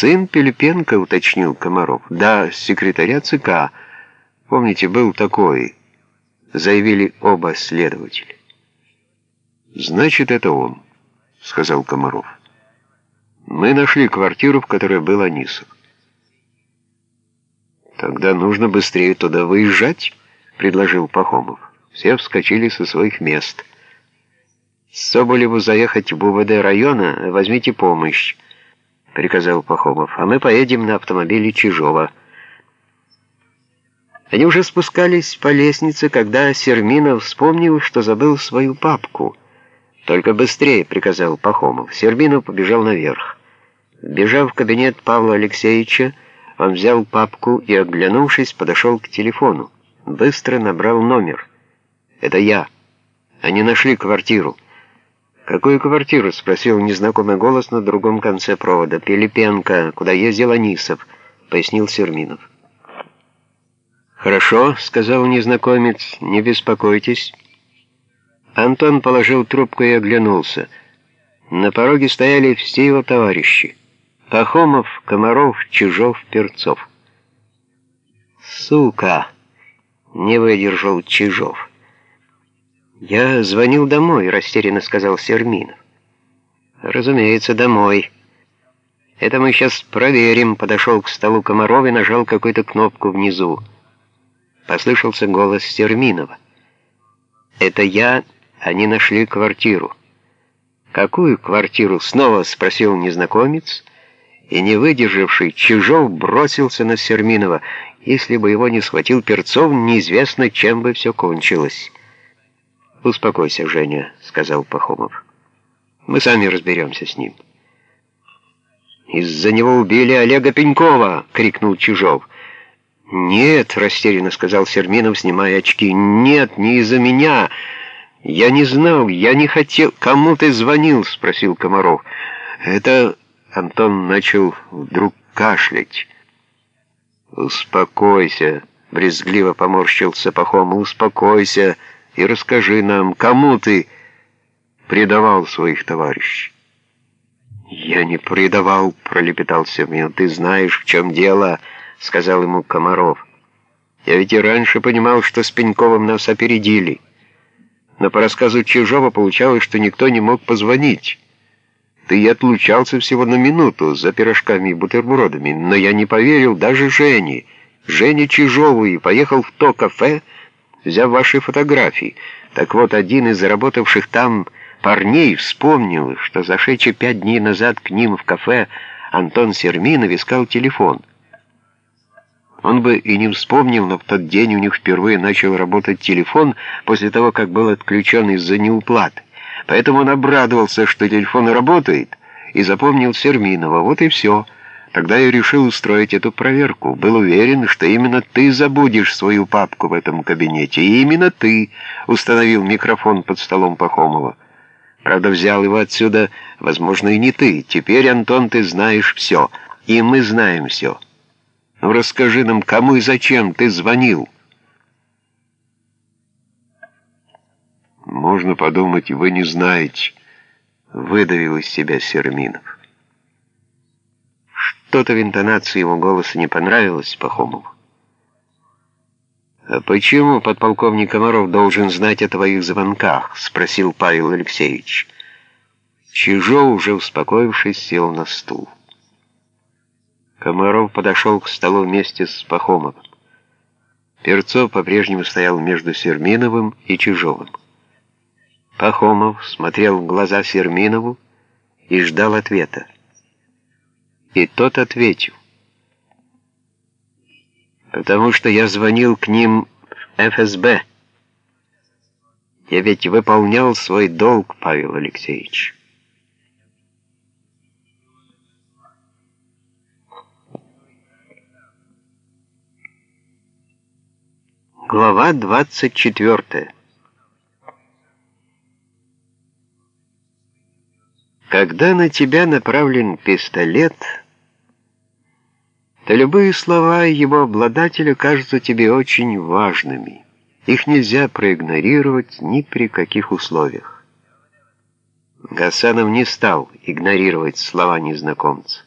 «Сын Пилипенко», — уточнил Комаров. «Да, секретаря ЦК. Помните, был такой», — заявили оба следователя. «Значит, это он», — сказал Комаров. «Мы нашли квартиру, в которой был Анисов». «Тогда нужно быстрее туда выезжать», — предложил Пахомов. Все вскочили со своих мест. «Соболеву заехать в УВД района, возьмите помощь». — приказал Пахомов, — «а мы поедем на автомобиле Чижова». Они уже спускались по лестнице, когда Серминов вспомнил, что забыл свою папку. «Только быстрее», — приказал Пахомов. Серминов побежал наверх. Бежав в кабинет Павла Алексеевича, он взял папку и, оглянувшись, подошел к телефону. Быстро набрал номер. «Это я. Они нашли квартиру». «Какую квартиру?» — спросил незнакомый голос на другом конце провода. «Пилипенко, куда ездил Анисов», — пояснил Серминов. «Хорошо», — сказал незнакомец, — «не беспокойтесь». Антон положил трубку и оглянулся. На пороге стояли все его товарищи. Пахомов, Комаров, Чижов, Перцов. «Сука!» — не выдержал Чижов. «Я звонил домой», — растерянно сказал Серминов. «Разумеется, домой». «Это мы сейчас проверим», — подошел к столу Комаров и нажал какую-то кнопку внизу. Послышался голос Серминова. «Это я, они нашли квартиру». «Какую квартиру?» — снова спросил незнакомец, и, не выдержавший, Чижов бросился на Серминова. Если бы его не схватил Перцов, неизвестно, чем бы все кончилось. «Успокойся, Женя», — сказал Пахомов. «Мы сами разберемся с ним». «Из-за него убили Олега Пенькова!» — крикнул Чижов. «Нет», — растерянно сказал Серминов, снимая очки. «Нет, не из-за меня. Я не знал, я не хотел...» «Кому ты звонил?» — спросил Комаров. «Это...» — Антон начал вдруг кашлять. «Успокойся», — брезгливо поморщился Пахом. «Успокойся» и расскажи нам, кому ты предавал своих товарищей». «Я не предавал», — пролепетал Семен. «Ты знаешь, в чем дело», — сказал ему Комаров. «Я ведь и раньше понимал, что с Пеньковым нас опередили. Но по рассказу Чижова получалось, что никто не мог позвонить. Ты и отлучался всего на минуту за пирожками и бутербродами, но я не поверил даже Жене, Жене Чижову, и поехал в то кафе, взяв ваши фотографии. Так вот, один из заработавших там парней вспомнил, что зашедший пять дней назад к ним в кафе Антон Серминов искал телефон. Он бы и не вспомнил, но в тот день у них впервые начал работать телефон после того, как был отключен из-за неуплаты. Поэтому он обрадовался, что телефон работает, и запомнил Серминова. Вот и все. Тогда я решил устроить эту проверку. Был уверен, что именно ты забудешь свою папку в этом кабинете. И именно ты установил микрофон под столом Пахомова. Правда, взял его отсюда, возможно, и не ты. Теперь, Антон, ты знаешь все. И мы знаем все. Ну, расскажи нам, кому и зачем ты звонил. Можно подумать, вы не знаете, выдавил из себя Серминов. Что-то в интонации его голоса не понравилось Пахомову. «А почему подполковник Комаров должен знать о твоих звонках?» — спросил Павел Алексеевич. Чижов, уже успокоившись, сел на стул. Комаров подошел к столу вместе с Пахомовым. Перцов по-прежнему стоял между Серминовым и Чижовым. Пахомов смотрел в глаза Серминову и ждал ответа. И тот ответил. «Потому что я звонил к ним в ФСБ. Я ведь выполнял свой долг, Павел Алексеевич». Глава двадцать четвертая. Когда на тебя направлен пистолет, то любые слова его обладателя кажутся тебе очень важными. Их нельзя проигнорировать ни при каких условиях. Гасанов не стал игнорировать слова незнакомца.